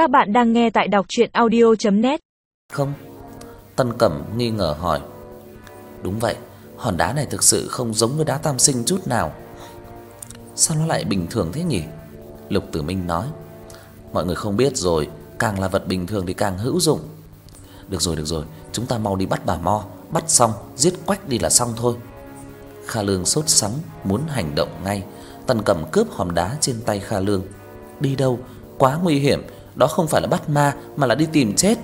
Các bạn đang nghe tại đọc audio net Không. Tân Cẩm nghi ngờ hỏi. Đúng vậy, hòn đá này thực sự không giống với đá tam sinh chút nào. Sao nó lại bình thường thế nhỉ? Lục Tử Minh nói. Mọi người không biết rồi, càng là vật bình thường thì càng hữu dụng. Được rồi, được rồi, chúng ta mau đi bắt bà Mo, bắt xong giết quách đi là xong thôi. Kha Lương sốt sắng muốn hành động ngay. Tần Cẩm cướp hòn đá trên tay Kha Lương. Đi đâu? Quá nguy hiểm, đó không phải là bắt ma mà là đi tìm chết.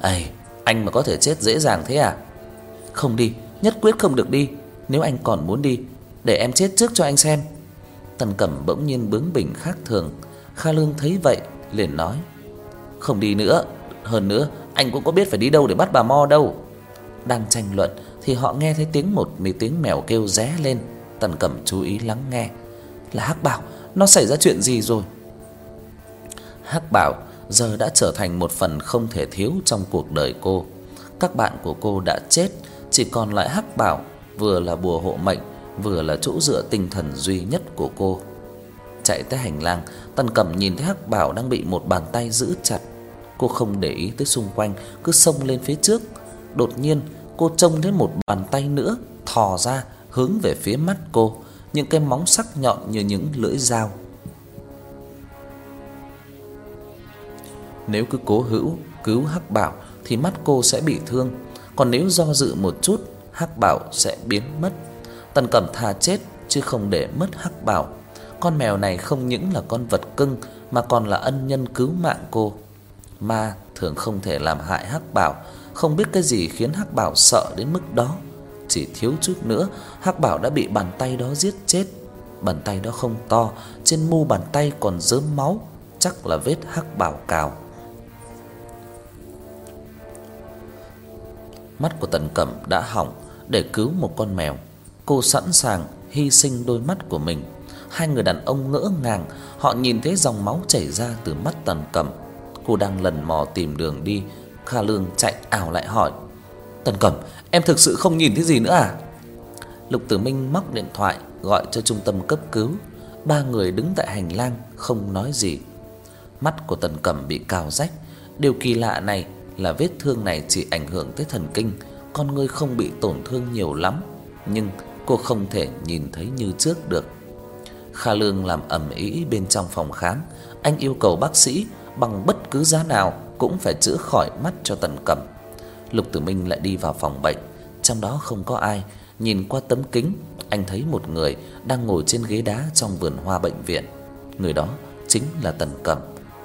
Ầy, anh mà có thể chết dễ dàng thế à? Không đi, nhất quyết không được đi, nếu anh còn muốn đi, để em chết trước cho anh xem. Tần Cẩm bỗng nhiên bướng bỉnh khác thường, Kha Lương thấy vậy liền nói: "Không đi nữa, hơn nữa anh cũng có biết phải đi đâu để bắt bà Mo đâu." Đang tranh luận thì họ nghe thấy tiếng một mì tiếng mèo kêu ré lên, Tần Cẩm chú ý lắng nghe. Là Hắc Bảo, nó xảy ra chuyện gì rồi? Hắc Bảo giờ đã trở thành một phần không thể thiếu trong cuộc đời cô. Các bạn của cô đã chết, chỉ còn lại Hắc Bảo, vừa là bùa hộ mệnh, vừa là chỗ dựa tinh thần duy nhất của cô. Chạy tới hành lang, Tần Cẩm nhìn thấy Hắc Bảo đang bị một bàn tay giữ chặt. Cô không để ý tới xung quanh, cứ xông lên phía trước. Đột nhiên, cô trông thấy một bàn tay nữa thò ra hướng về phía mắt cô, những cái móng sắc nhọn như những lưỡi dao. Nếu cứ cố hữu cứu Hắc Bảo thì mắt cô sẽ bị thương, còn nếu do dự một chút, Hắc Bảo sẽ biến mất. Tần Cẩm thà chết chứ không để mất Hắc Bảo. Con mèo này không những là con vật cưng mà còn là ân nhân cứu mạng cô. Ma thường không thể làm hại Hắc Bảo, không biết cái gì khiến Hắc Bảo sợ đến mức đó. Chỉ thiếu chút nữa, Hắc Bảo đã bị bàn tay đó giết chết. Bàn tay đó không to, trên mu bàn tay còn rớm máu, chắc là vết Hắc Bảo cào. Mắt của Tần Cẩm đã hỏng để cứu một con mèo. Cô sẵn sàng hy sinh đôi mắt của mình. Hai người đàn ông ngỡ ngàng, họ nhìn thấy dòng máu chảy ra từ mắt Tần Cẩm. Cô đang lần mò tìm đường đi, Kha Lương chạy ảo lại hỏi: "Tần Cẩm, em thực sự không nhìn thấy gì nữa à?" Lục Tử Minh móc điện thoại gọi cho trung tâm cấp cứu. Ba người đứng tại hành lang không nói gì. Mắt của Tần Cẩm bị cào rách, điều kỳ lạ này là vết thương này chỉ ảnh hưởng tới thần kinh, con người không bị tổn thương nhiều lắm, nhưng cô không thể nhìn thấy như trước được. Kha Lương làm ầm ĩ bên trong phòng khám, anh yêu cầu bác sĩ bằng bất cứ giá nào cũng phải chữa khỏi mắt cho Tần Cẩm. Lục Tử Minh lại đi vào phòng bệnh, trong đó không có ai, nhìn qua tấm kính, anh thấy một người đang ngồi trên ghế đá trong vườn hoa bệnh viện. Người đó chính là Tần Cẩm,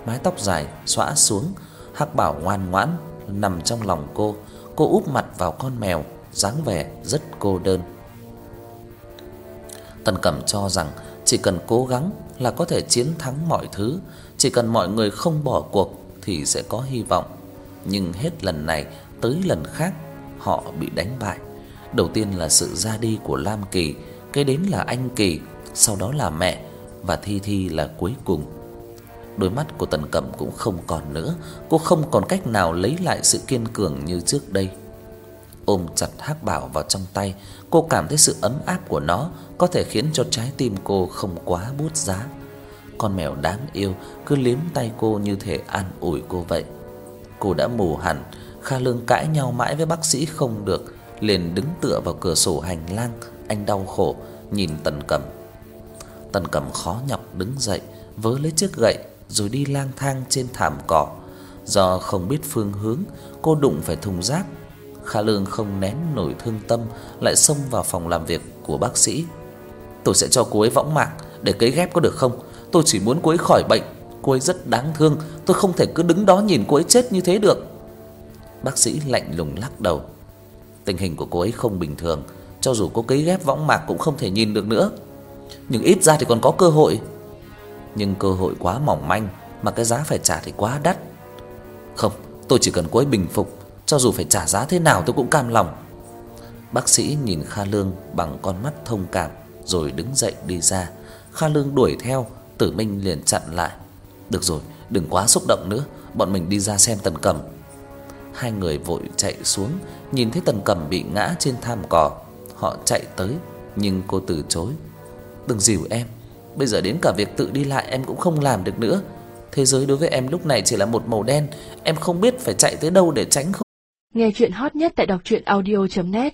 mái tóc dài xõa xuống, Hắc Bảo ngoan ngoãn nằm trong lòng cô, cô úp mặt vào con mèo, dáng vẻ rất cô đơn. Tần Cẩm cho rằng chỉ cần cố gắng là có thể chiến thắng mọi thứ, chỉ cần mọi người không bỏ cuộc thì sẽ có hy vọng. Nhưng hết lần này tới lần khác, họ bị đánh bại. Đầu tiên là sự ra đi của Lam Kỳ, kế đến là anh Kỳ, sau đó là mẹ và Thi Thi là cuối cùng. Đôi mắt của Tần Cẩm cũng không còn nữa, cô không còn cách nào lấy lại sự kiên cường như trước đây. Ôm chặt Hắc Bảo vào trong tay, cô cảm thấy sự ấm áp của nó có thể khiến cho trái tim cô không quá buốt giá. Con mèo đáng yêu cứ liếm tay cô như thể an ủi cô vậy. Cô đã mù hẳn, Kha Lương cãi nhau mãi với bác sĩ không được, liền đứng tựa vào cửa sổ hành lang, anh đau khổ nhìn Tần Cẩm. Tần Cẩm khó nhọc đứng dậy, vớ lấy chiếc gậy rồi đi lang thang trên thảm cỏ. Do không biết phương hướng, cô đụng phải thùng rác. Kha Lương không nén nổi thương tâm, lại xông vào phòng làm việc của bác sĩ. "Tôi sẽ cho cô ấy võng mạc để cấy ghép có được không? Tôi chỉ muốn cô ấy khỏi bệnh, cô ấy rất đáng thương, tôi không thể cứ đứng đó nhìn cô ấy chết như thế được." Bác sĩ lạnh lùng lắc đầu. Tình hình của cô ấy không bình thường, cho dù có cấy ghép võng mạc cũng không thể nhìn được nữa. Nhưng ít ra thì còn có cơ hội nhưng cơ hội quá mỏng manh mà cái giá phải trả thì quá đắt. Không, tôi chỉ cần cô ấy bình phục, cho dù phải trả giá thế nào tôi cũng cam lòng. Bác sĩ nhìn Kha Lương bằng con mắt thông cảm rồi đứng dậy đi ra. Kha Lương đuổi theo, Tử Minh liền chặn lại. "Được rồi, đừng quá xúc động nữa, bọn mình đi ra xem Tần Cẩm." Hai người vội chạy xuống, nhìn thấy Tần Cẩm bị ngã trên thảm cỏ, họ chạy tới nhưng cô từ chối. "Đừng dìu em, Bây giờ đến cả việc tự đi lại em cũng không làm được nữa. Thế giới đối với em lúc này chỉ là một màu đen, em không biết phải chạy tới đâu để tránh không. Nghe chuyện hot nhất tại đọc truyện audio net